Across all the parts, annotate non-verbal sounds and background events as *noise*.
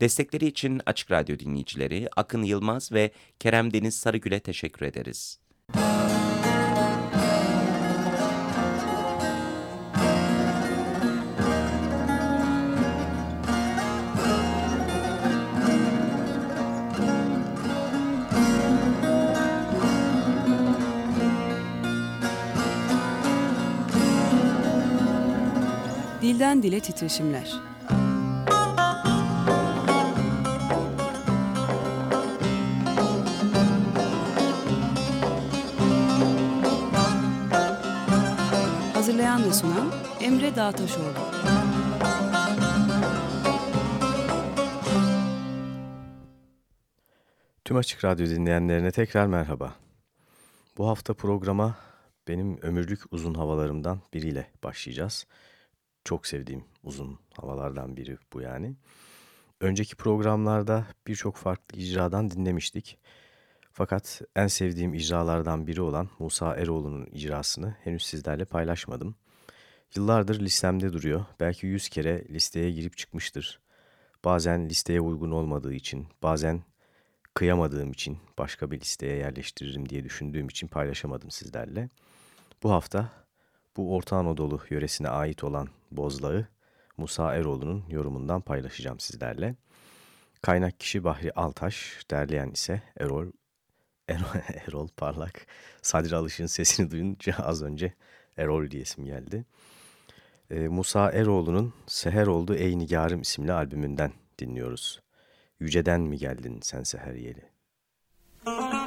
Destekleri için Açık Radyo dinleyicileri Akın Yılmaz ve Kerem Deniz Sarıgül'e teşekkür ederiz. Dilden Dile Titreşimler Hazırlayan sunan Emre Dağtaşoğlu. Tüm Açık Radyo dinleyenlerine tekrar merhaba. Bu hafta programa benim ömürlük uzun havalarımdan biriyle başlayacağız. Çok sevdiğim uzun havalardan biri bu yani. Önceki programlarda birçok farklı icradan dinlemiştik. Fakat en sevdiğim icralardan biri olan Musa Eroğlu'nun icrasını henüz sizlerle paylaşmadım. Yıllardır listemde duruyor. Belki yüz kere listeye girip çıkmıştır. Bazen listeye uygun olmadığı için, bazen kıyamadığım için başka bir listeye yerleştiririm diye düşündüğüm için paylaşamadım sizlerle. Bu hafta bu Orta Anadolu yöresine ait olan Bozlağı Musa Eroğlu'nun yorumundan paylaşacağım sizlerle. Kaynak kişi Bahri Altaş, derleyen ise Erol Erol, Erol Parlak. Sadri Alış'ın sesini duyunca az önce Erol diyesim geldi. Ee, Musa Eroğlu'nun Seher Oldu Ey Nigarım isimli albümünden dinliyoruz. Yüceden mi geldin sen seher yeli? Müzik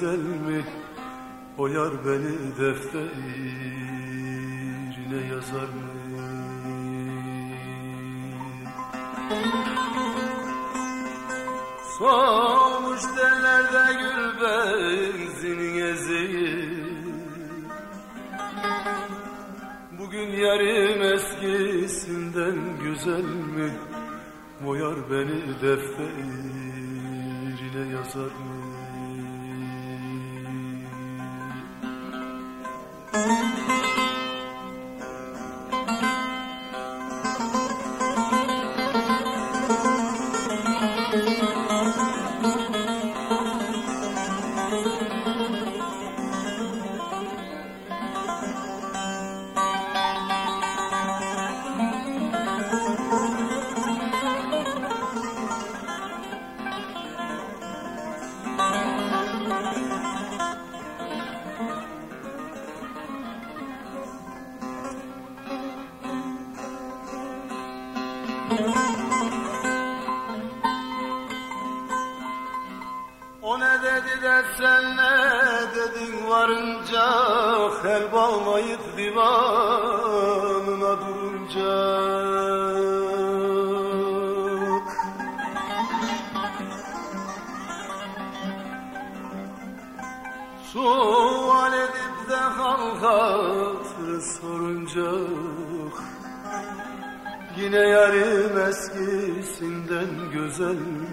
güzel mi? O yar beni defterine yazar mı? Solmuş tellerde gül benzinin eziği Bugün yarım eskisinden güzel mi? Boyar beni defterine yazar mı?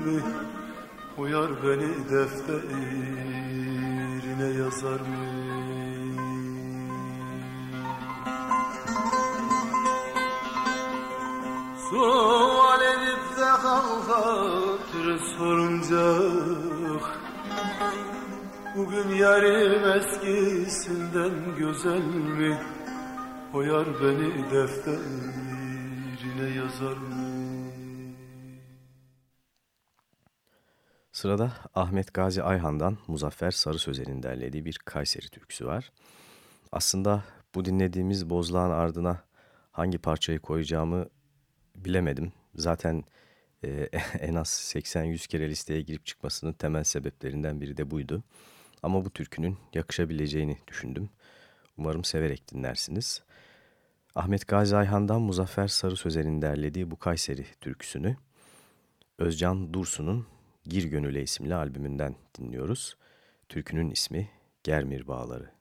Mi? Uyar beni defterine yazar mı? Sual edip de kalkatır sorunca Bugün yarım eskisinden güzel mi? Koyar beni defterine yazar mı Sırada Ahmet Gazi Ayhan'dan Muzaffer Sarı Sözen'in derlediği bir Kayseri türküsü var. Aslında bu dinlediğimiz bozlağın ardına hangi parçayı koyacağımı bilemedim. Zaten e, *laughs* en az 80-100 kere listeye girip çıkmasının temel sebeplerinden biri de buydu. Ama bu türkünün yakışabileceğini düşündüm. Umarım severek dinlersiniz. Ahmet Gazi Ayhan'dan Muzaffer Sarı Sözen'in derlediği bu Kayseri türküsünü Özcan Dursun'un Gir Gönüle isimli albümünden dinliyoruz. Türkünün ismi Germir Bağları.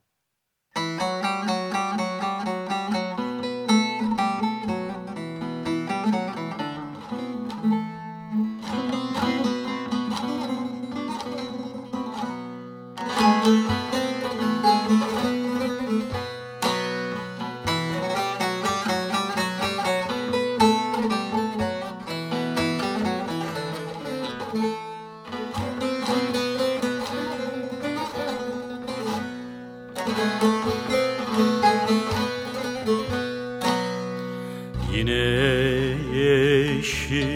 yeşillendi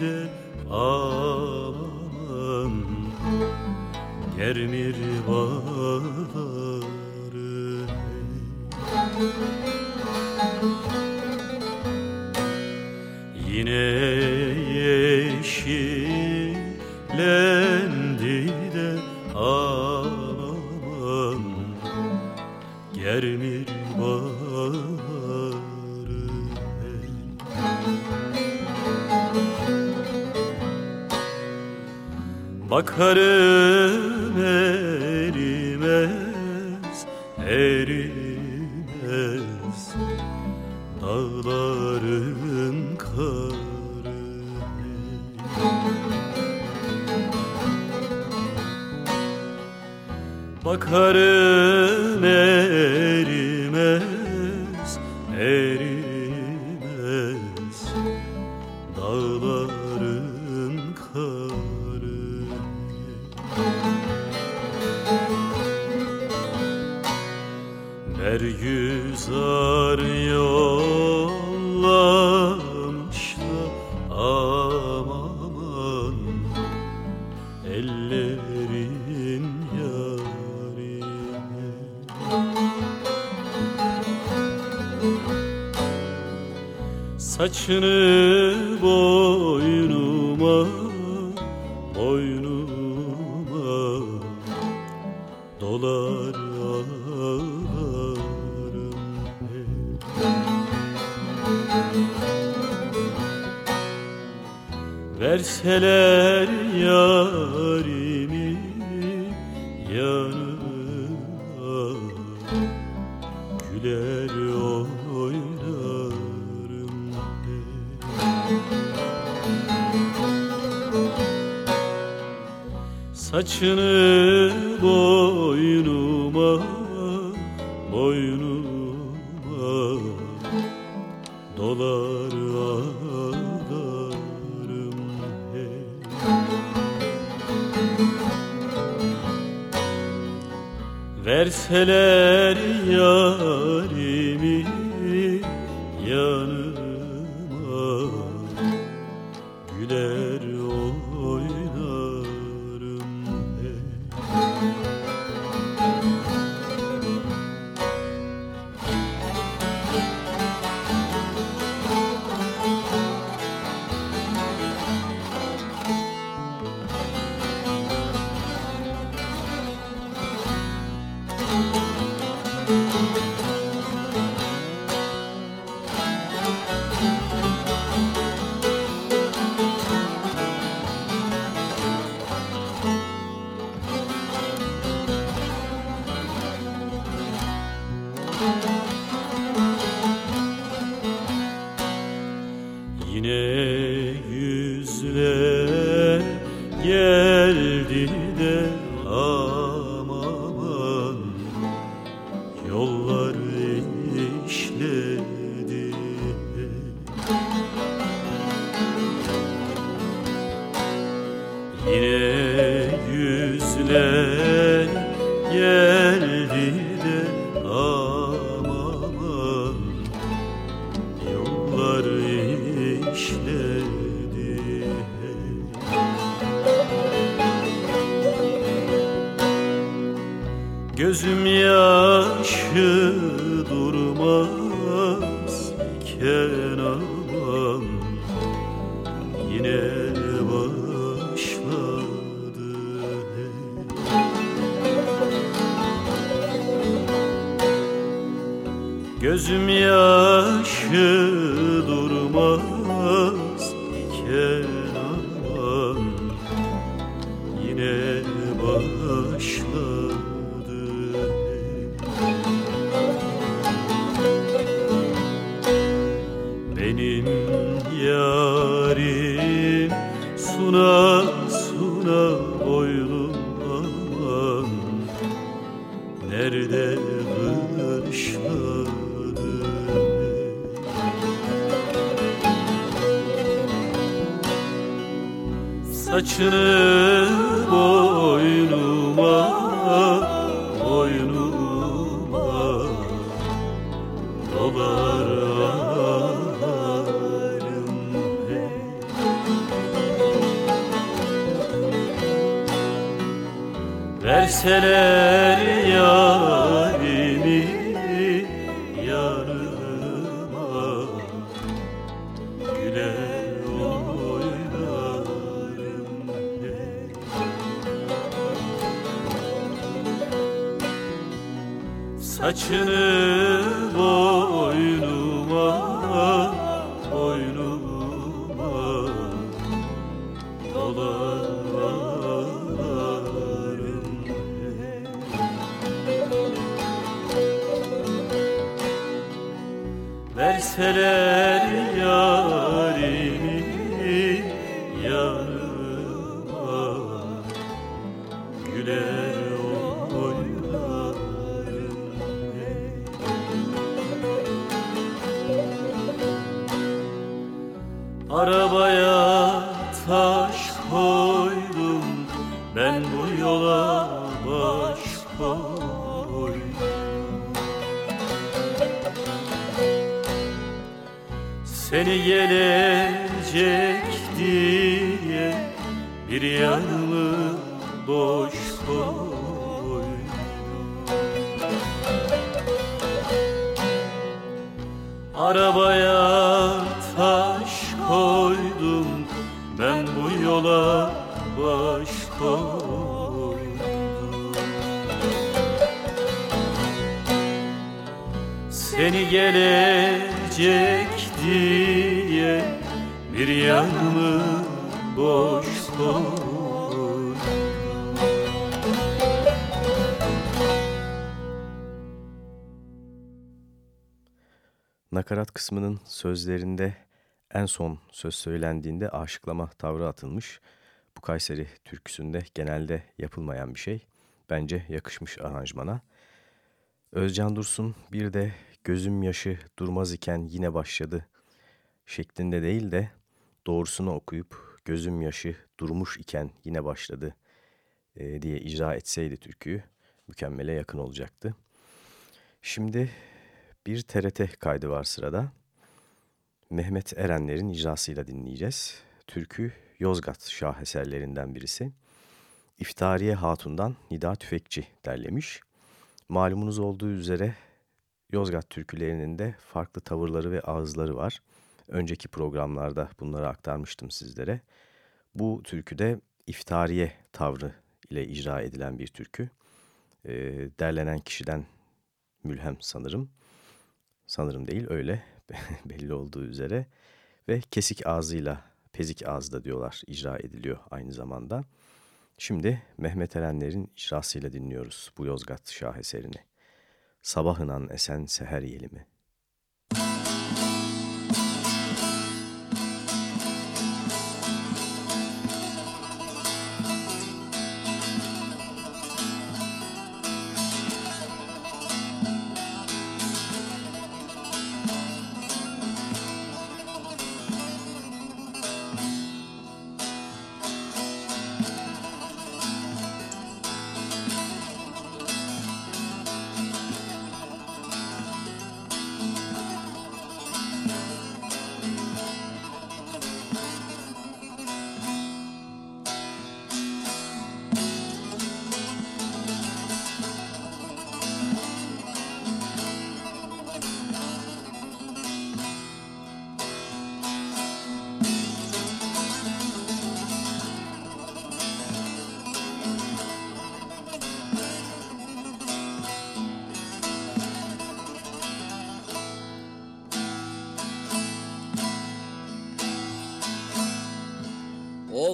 de aman. Germir bağrı Yine Bakarım erimez, erimez. Dağların karı. Bakarım erimez, Verseler yarimi yanıma Güler oynarım. Saçını boynuma Verseler yarimi de Verseler gelecek diye Bir yanımı boş koydum Nakarat kısmının sözlerinde en son söz söylendiğinde aşıklama tavrı atılmış. Bu Kayseri türküsünde genelde yapılmayan bir şey. Bence yakışmış aranjmana. Özcan Dursun bir de gözüm yaşı durmaz iken yine başladı şeklinde değil de doğrusunu okuyup gözüm yaşı durmuş iken yine başladı e, diye icra etseydi türküyü mükemmele yakın olacaktı. Şimdi bir TRT kaydı var sırada. Mehmet Erenler'in icrasıyla dinleyeceğiz. Türkü Yozgat şaheserlerinden birisi. İftariye Hatun'dan Nida Tüfekçi derlemiş. Malumunuz olduğu üzere Yozgat türkülerinin de farklı tavırları ve ağızları var. Önceki programlarda bunları aktarmıştım sizlere. Bu türküde iftariye tavrı ile icra edilen bir türkü. E, derlenen kişiden mülhem sanırım. Sanırım değil öyle *laughs* belli olduğu üzere. Ve kesik ağzıyla, pezik ağızda diyorlar icra ediliyor aynı zamanda. Şimdi Mehmet Erenler'in icrasıyla dinliyoruz bu Yozgat şaheserini. Sabahınan esen seher yelimi.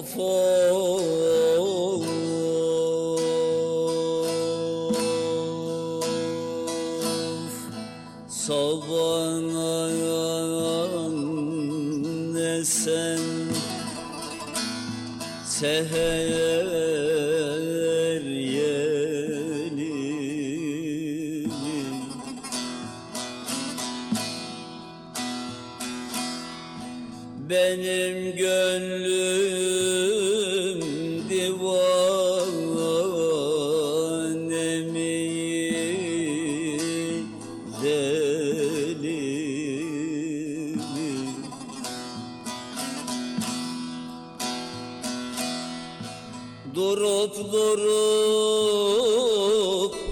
Of Durup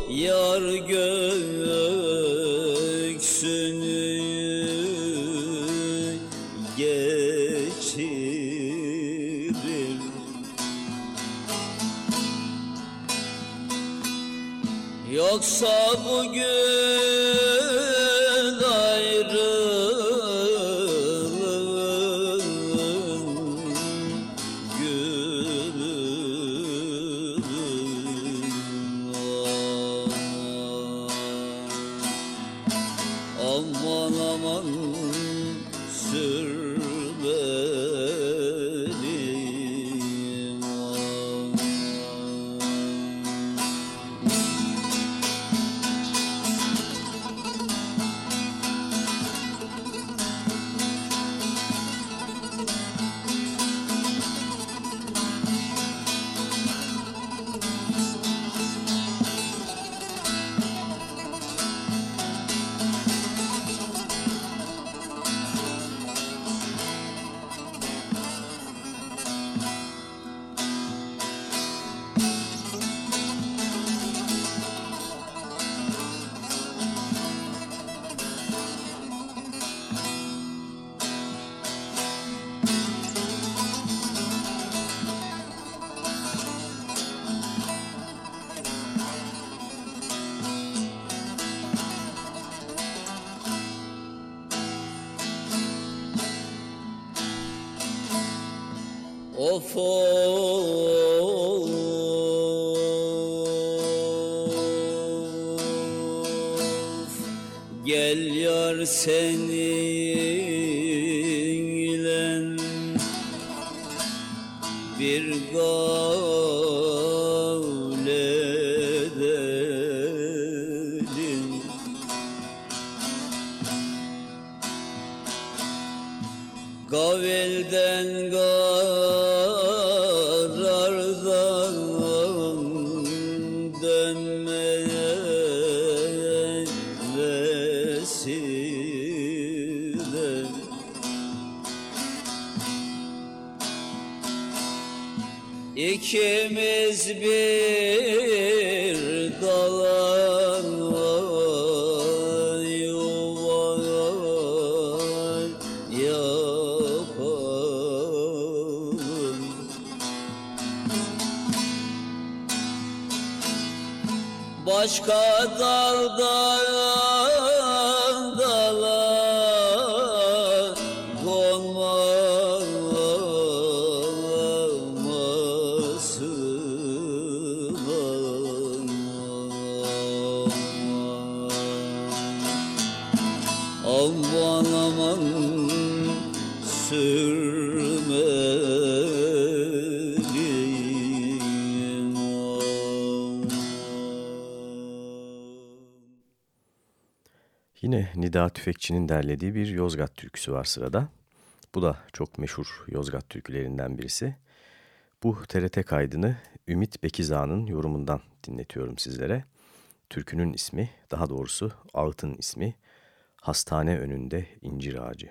yar göksünü geçirir Yoksa bugün Of of. Gel yar seninle Tüfekçi'nin derlediği bir Yozgat türküsü var sırada. Bu da çok meşhur Yozgat türkülerinden birisi. Bu TRT kaydını Ümit Bekizağ'ın yorumundan dinletiyorum sizlere. Türkünün ismi, daha doğrusu ağıtın ismi Hastane Önünde İncir Ağacı.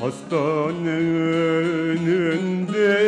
Hastane önünde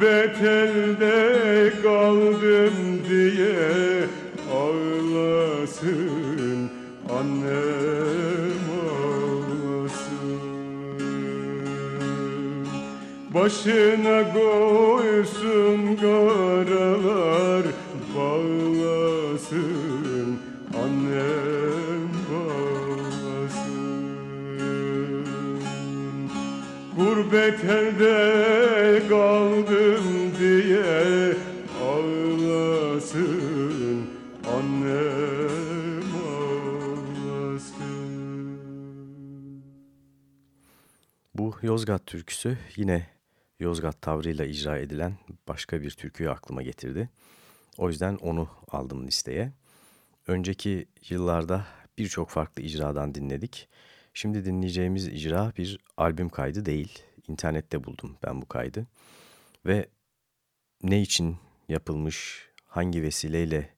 Gurbet elde kaldım diye ağlasın Annem ağlasın. Başına koysun karalar bağlasın Gurbet elde kaldım diye ağlasın Annem Bu Yozgat türküsü yine Yozgat tavrıyla icra edilen başka bir türküyü aklıma getirdi. O yüzden onu aldım listeye. Önceki yıllarda birçok farklı icradan dinledik. Şimdi dinleyeceğimiz icra bir albüm kaydı değil. İnternette buldum ben bu kaydı. Ve ne için yapılmış, hangi vesileyle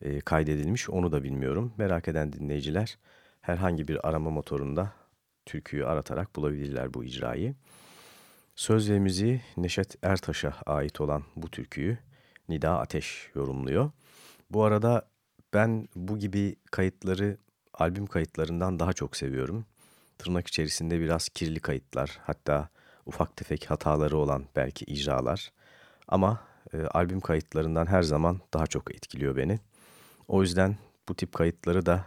e, kaydedilmiş onu da bilmiyorum. Merak eden dinleyiciler herhangi bir arama motorunda türküyü aratarak bulabilirler bu icrayı. Söz ve müziği Neşet Ertaş'a ait olan bu türküyü Nida Ateş yorumluyor. Bu arada ben bu gibi kayıtları albüm kayıtlarından daha çok seviyorum. Tırnak içerisinde biraz kirli kayıtlar, hatta ufak tefek hataları olan belki icralar. Ama e, albüm kayıtlarından her zaman daha çok etkiliyor beni. O yüzden bu tip kayıtları da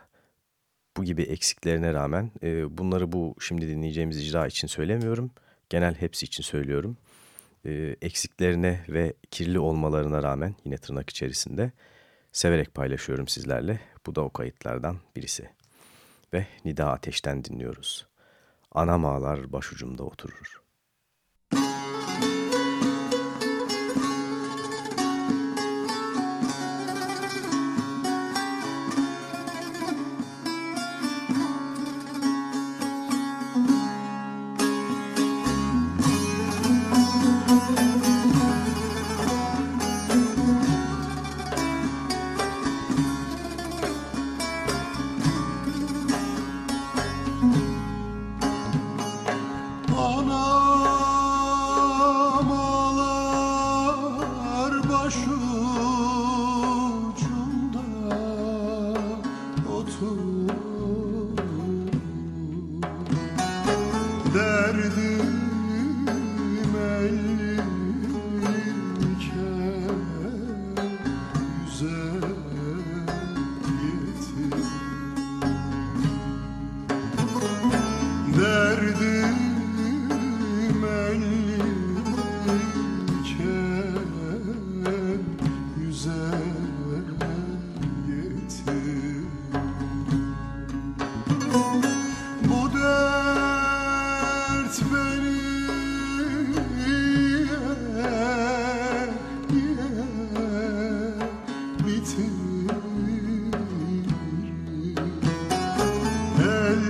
bu gibi eksiklerine rağmen e, bunları bu şimdi dinleyeceğimiz icra için söylemiyorum. Genel hepsi için söylüyorum. E, eksiklerine ve kirli olmalarına rağmen yine tırnak içerisinde severek paylaşıyorum sizlerle. Bu da o kayıtlardan birisi. Ve Nida Ateş'ten dinliyoruz. Anam ağlar başucumda oturur.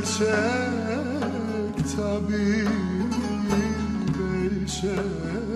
Belçek tabi Belçek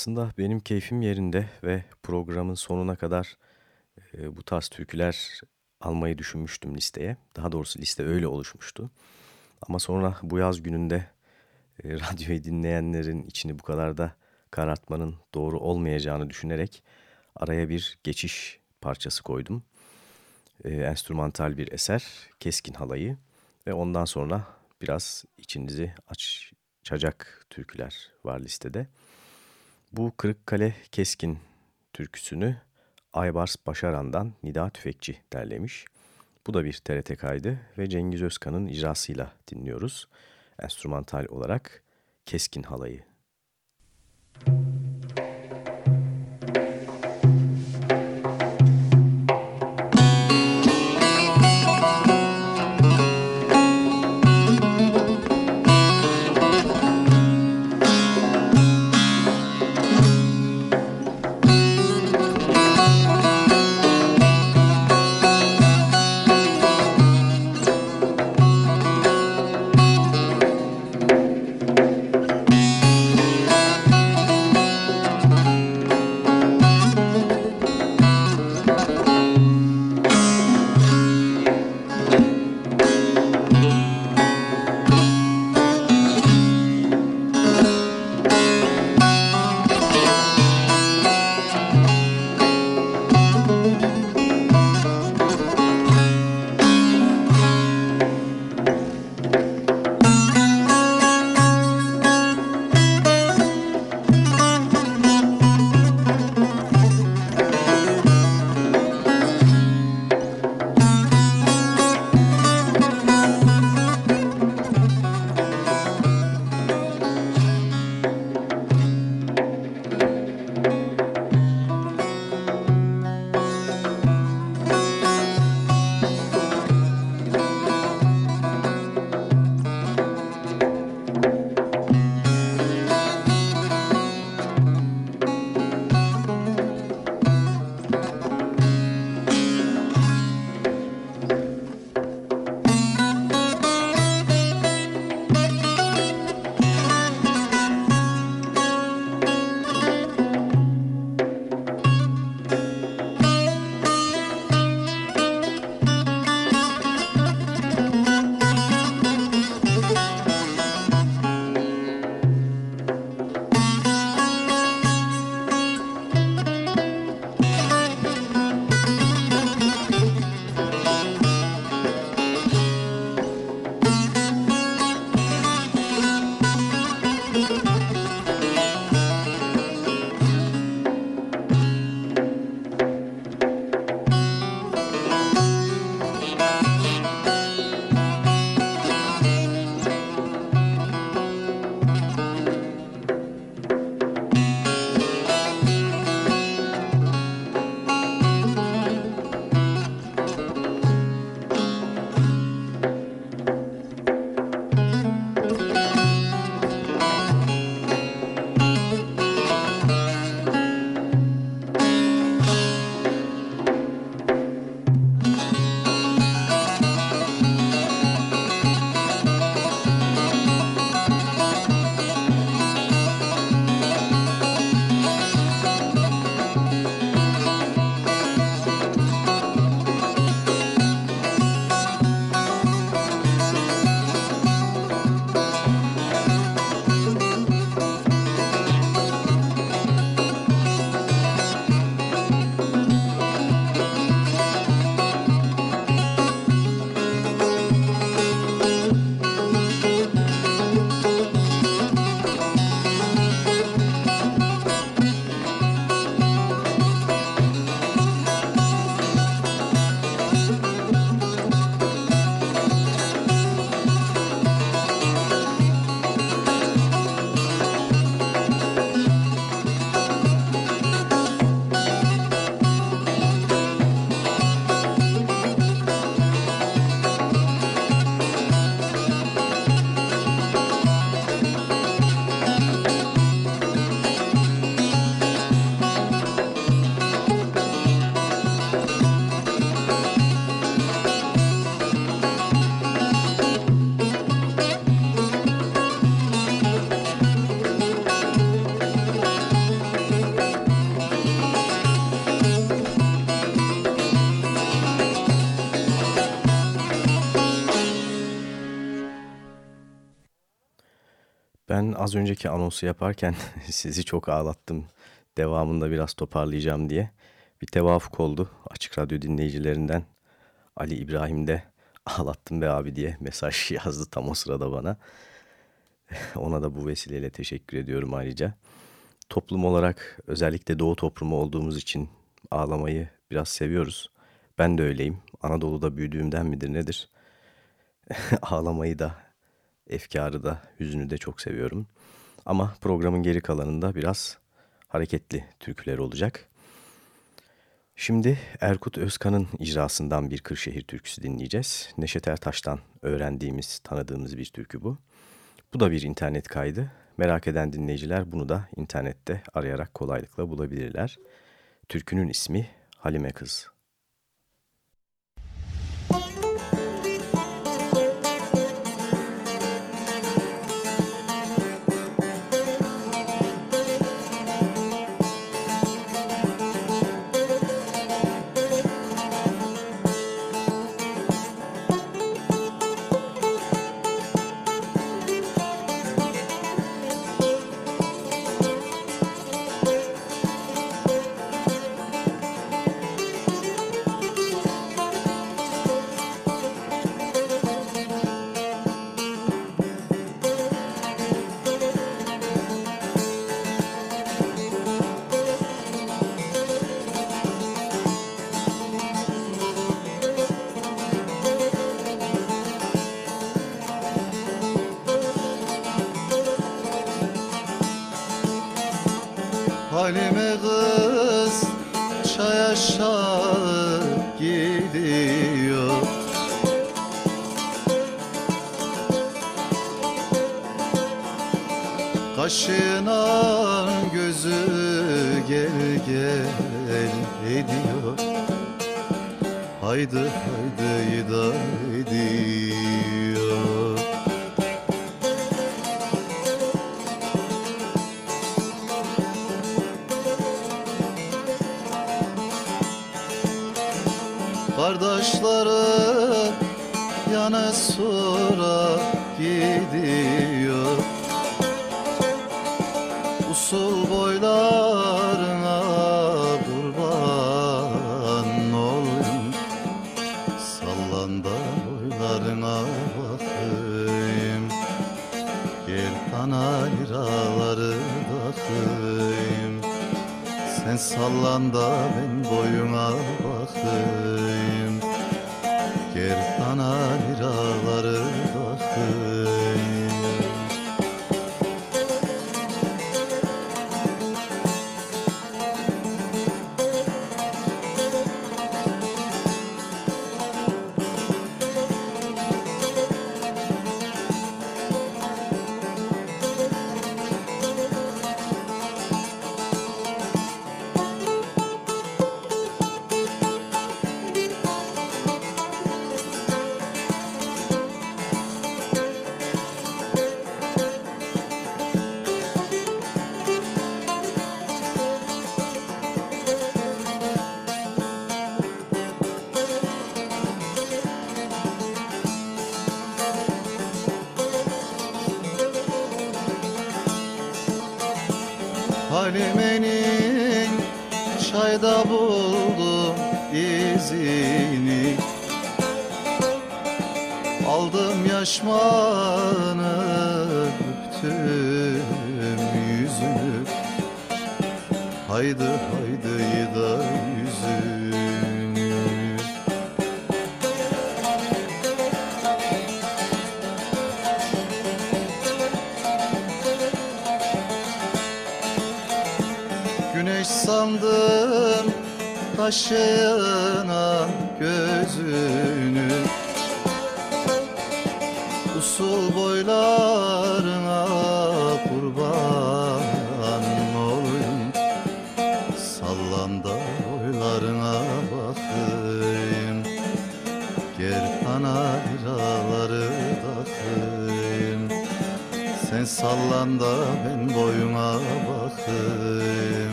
Aslında benim keyfim yerinde ve programın sonuna kadar e, bu tarz türküler almayı düşünmüştüm listeye. Daha doğrusu liste öyle oluşmuştu. Ama sonra bu yaz gününde e, *laughs* radyoyu dinleyenlerin içini bu kadar da karartmanın doğru olmayacağını düşünerek araya bir geçiş parçası koydum. E, enstrümantal bir eser, Keskin Halayı ve ondan sonra biraz içinizi açacak türküler var listede. Bu Kırıkkale Keskin türküsünü Aybars Başaran'dan Nida Tüfekçi derlemiş. Bu da bir TRT kaydı ve Cengiz Özkan'ın icrasıyla dinliyoruz. Enstrümantal olarak Keskin Halayı. Ben az önceki anonsu yaparken *laughs* sizi çok ağlattım. Devamında biraz toparlayacağım diye. Bir tevafuk oldu. Açık Radyo dinleyicilerinden Ali İbrahim de *laughs* ağlattım be abi diye mesaj *laughs* yazdı tam o sırada bana. Ona da bu vesileyle teşekkür ediyorum ayrıca. Toplum olarak özellikle Doğu toplumu olduğumuz için ağlamayı biraz seviyoruz. Ben de öyleyim. Anadolu'da büyüdüğümden midir nedir? Ağlamayı da, efkarı da, hüznü de çok seviyorum. Ama programın geri kalanında biraz hareketli türküler olacak. Şimdi Erkut Özkan'ın icrasından bir Kırşehir türküsü dinleyeceğiz. Neşet Ertaş'tan öğrendiğimiz, tanıdığımız bir türkü bu. Bu da bir internet kaydı. Merak eden dinleyiciler bunu da internette arayarak kolaylıkla bulabilirler. Türkünün ismi Halime Kız. Halime kız çay aşağı gidiyor. Kaşına gözü gel gel ediyor. Haydi haydi da ediyor yana sonra gidiyor. Usul boylarına kurban olayım. Sallan da boylarına bakayım. Gel bana liraları bakayım Sen sallan da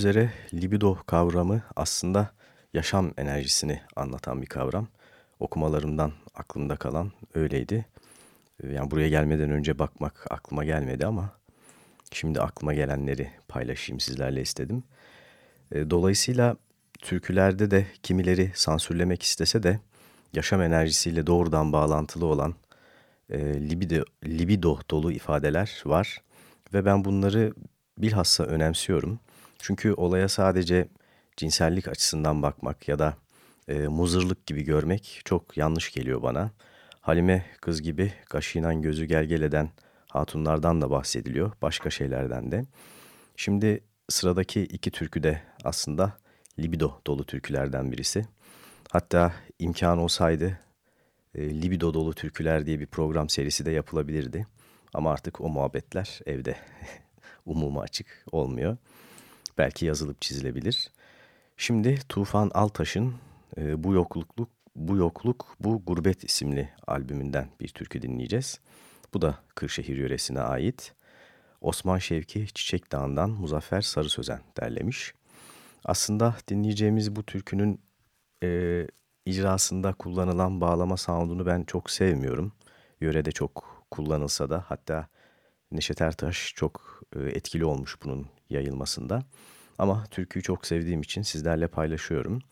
üzere libido kavramı aslında yaşam enerjisini anlatan bir kavram. Okumalarımdan aklımda kalan öyleydi. Yani buraya gelmeden önce bakmak aklıma gelmedi ama şimdi aklıma gelenleri paylaşayım sizlerle istedim. E, dolayısıyla türkülerde de kimileri sansürlemek istese de yaşam enerjisiyle doğrudan bağlantılı olan e, libido, libido dolu ifadeler var. Ve ben bunları bilhassa önemsiyorum. Çünkü olaya sadece cinsellik açısından bakmak ya da e, muzırlık gibi görmek çok yanlış geliyor bana. Halime kız gibi kaşınan gözü gel eden hatunlardan da bahsediliyor, başka şeylerden de. Şimdi sıradaki iki türkü de aslında libido dolu türkülerden birisi. Hatta imkan olsaydı e, libido dolu türküler diye bir program serisi de yapılabilirdi. Ama artık o muhabbetler evde *laughs* umuma açık olmuyor. Belki yazılıp çizilebilir. Şimdi Tufan Altaş'ın e, Bu Yokluk Bu Yokluk Bu Gurbet isimli albümünden bir türkü dinleyeceğiz. Bu da Kırşehir yöresine ait. Osman Şevki Çiçek Dağı'ndan Muzaffer Sarı Sözen derlemiş. Aslında dinleyeceğimiz bu türkünün e, icrasında kullanılan bağlama sound'unu ben çok sevmiyorum. Yörede çok kullanılsa da hatta Neşet Ertaş çok e, etkili olmuş bunun yayılmasında. Ama türküyü çok sevdiğim için sizlerle paylaşıyorum.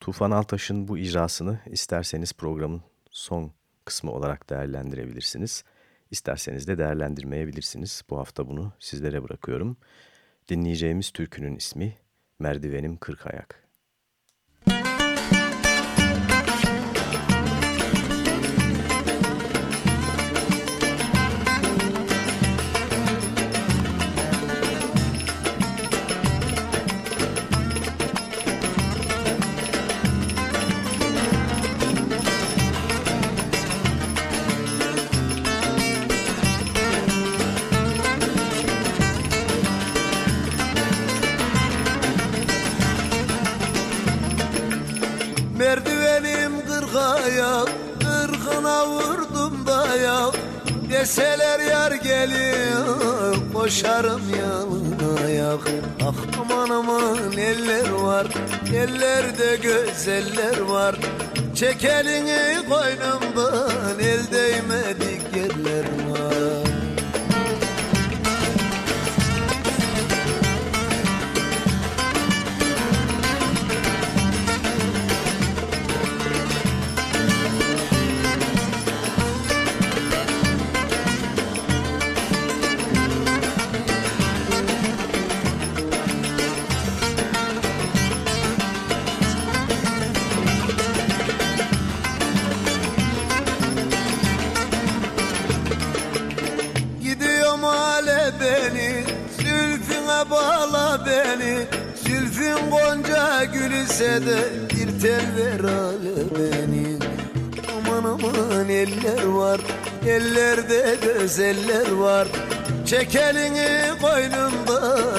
Tufan Altaş'ın bu icrasını isterseniz programın son kısmı olarak değerlendirebilirsiniz. İsterseniz de değerlendirmeyebilirsiniz. Bu hafta bunu sizlere bırakıyorum. Dinleyeceğimiz türkünün ismi Merdivenim Kırk Ayak. Deseler yar geliyor Koşarım yanına yak. Ah aman aman eller var Ellerde gözeller var. Çek elini koynumdan El değmedik de bir tel ver ale beni. Aman aman eller var Ellerde gözeller var. Çek elini koynumdan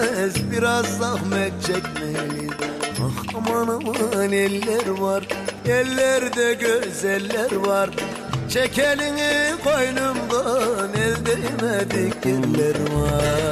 sevilmez Biraz zahmet çekmeli. Ah aman aman eller var Ellerde gözeller var. Çek elini koynumdan El değmedik eller var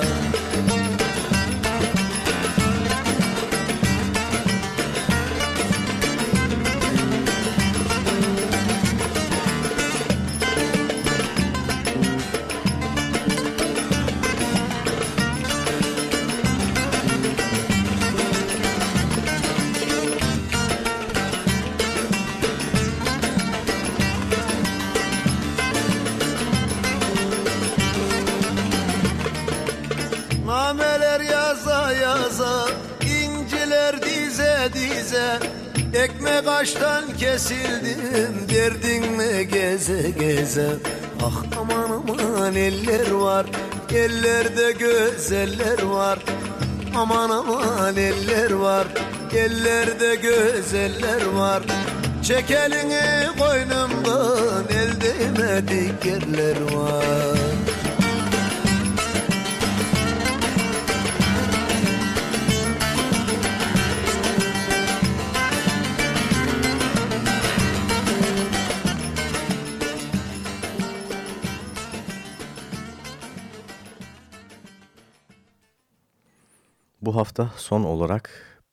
Aman eller var ellerde güzeller var. Çek elini koynumdan el değmedik yerler var hafta son olarak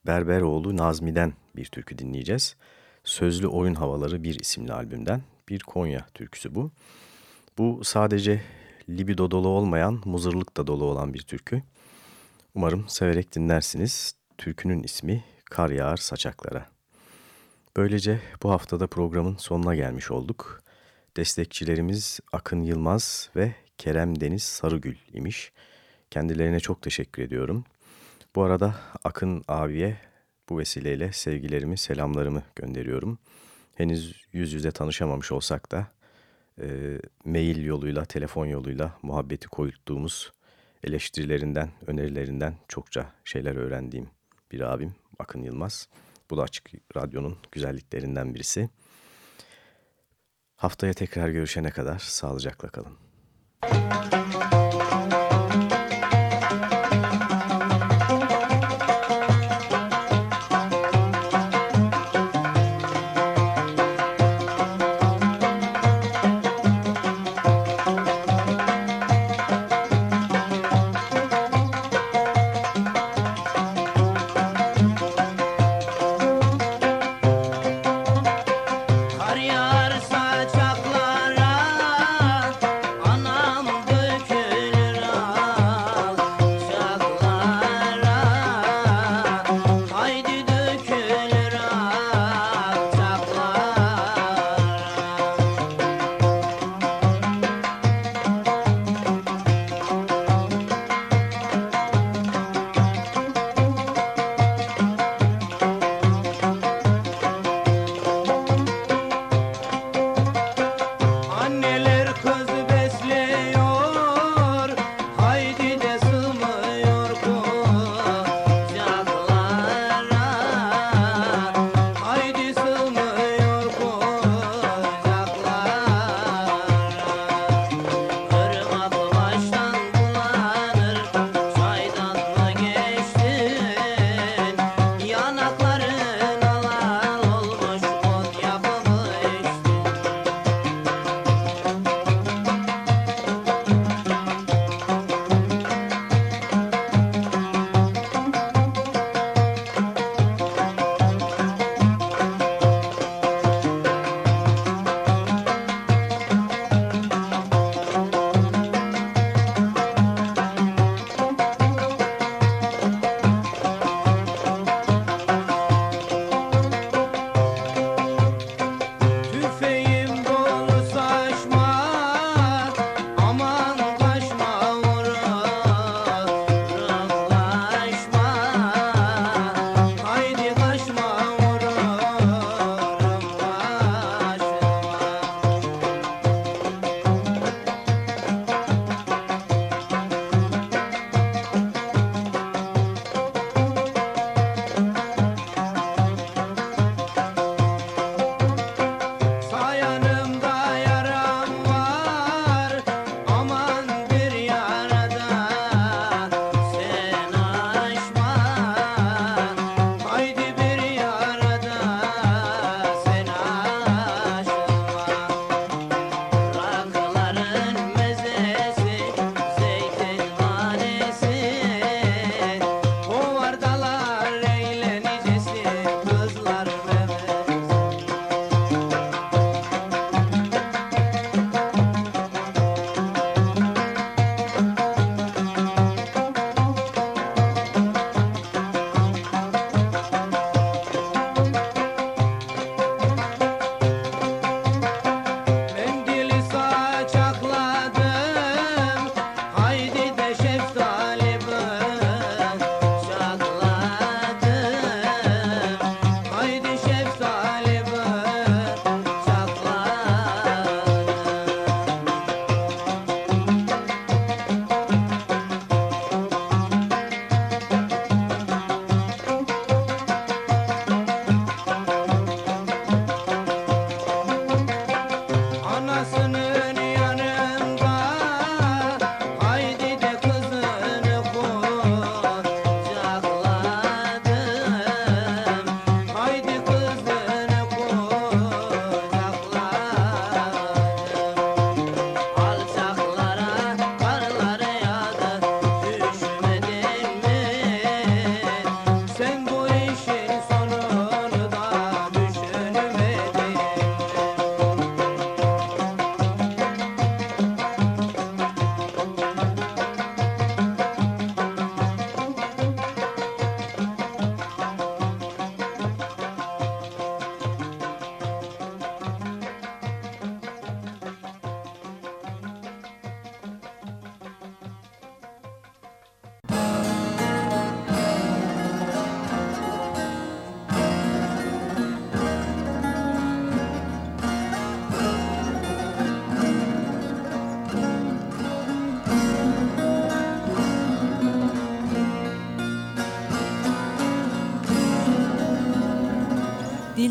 Berberoğlu Nazmi'den bir türkü dinleyeceğiz. Sözlü Oyun Havaları bir isimli albümden bir Konya türküsü bu. Bu sadece libido dolu olmayan, muzırlık da dolu olan bir türkü. Umarım severek dinlersiniz. Türkünün ismi Kar Yağar Saçaklara. Böylece bu haftada programın sonuna gelmiş olduk. Destekçilerimiz Akın Yılmaz ve Kerem Deniz Sarıgül imiş. Kendilerine çok teşekkür ediyorum. Bu arada Akın abiye bu vesileyle sevgilerimi, selamlarımı gönderiyorum. Henüz yüz yüze tanışamamış olsak da e, mail yoluyla, telefon yoluyla muhabbeti koyuttuğumuz eleştirilerinden, önerilerinden çokça şeyler öğrendiğim bir abim Akın Yılmaz. Bu da Açık Radyo'nun güzelliklerinden birisi. Haftaya tekrar görüşene kadar sağlıcakla kalın. Kar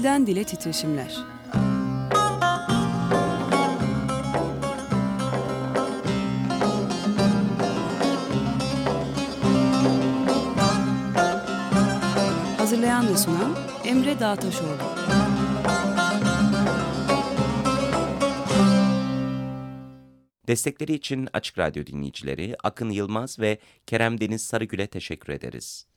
Dilden Dile Titreşimler Hazırlayan ve sunan Emre Dağtaşoğlu. Destekleri için Açık Radyo dinleyicileri Akın Yılmaz ve Kerem Deniz Sarıgül'e teşekkür ederiz.